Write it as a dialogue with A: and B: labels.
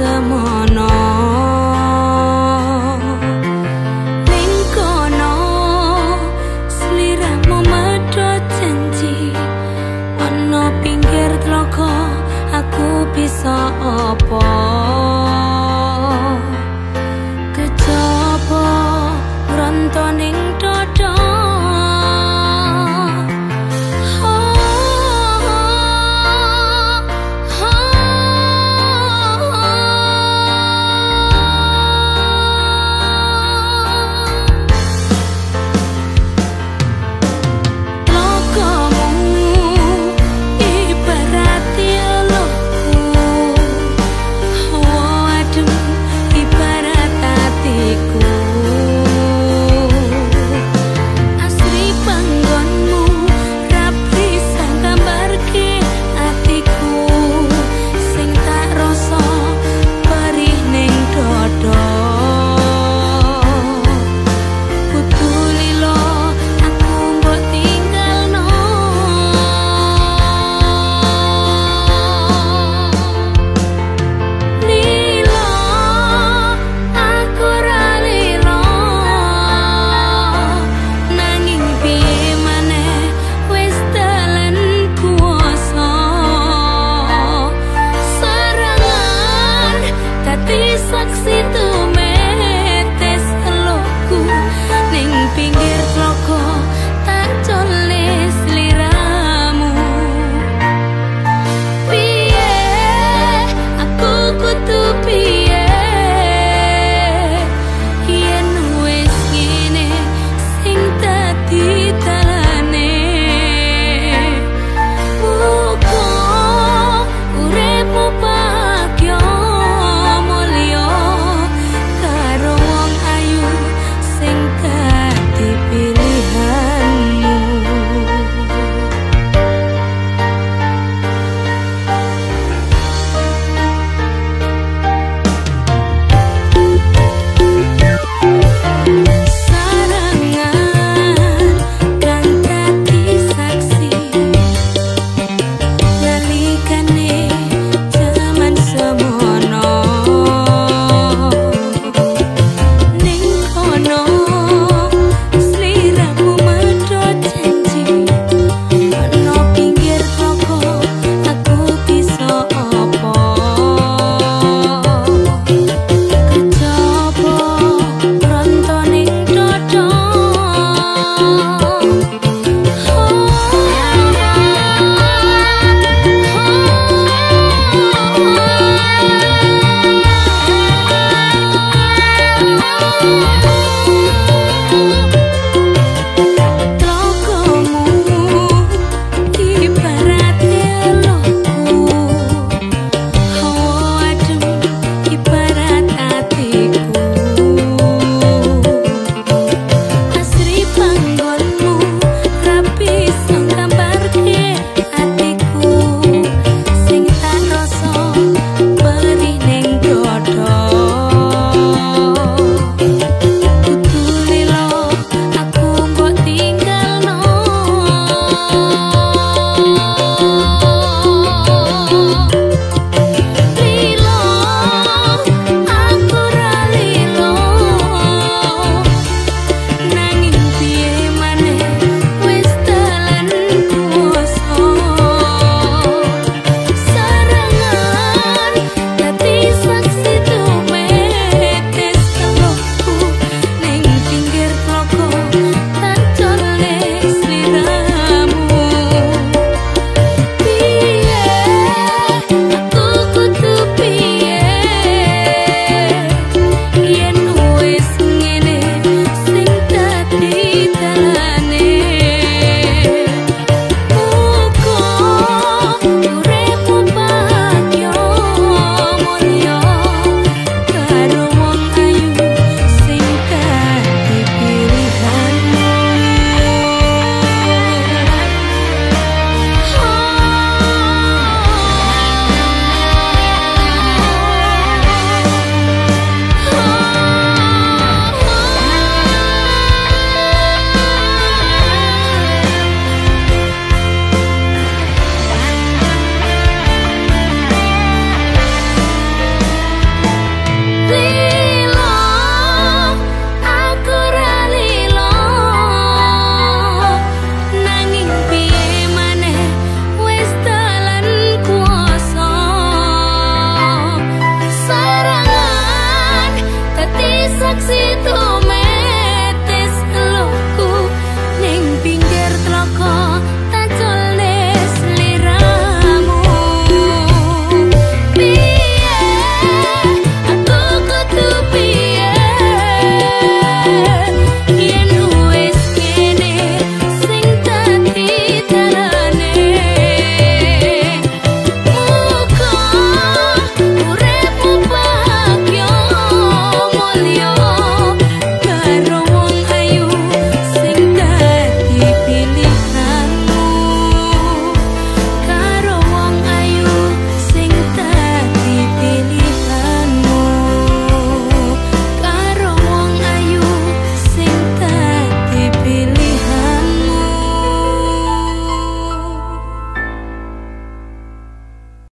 A: semono be succeed. on.